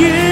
you.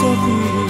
sorrir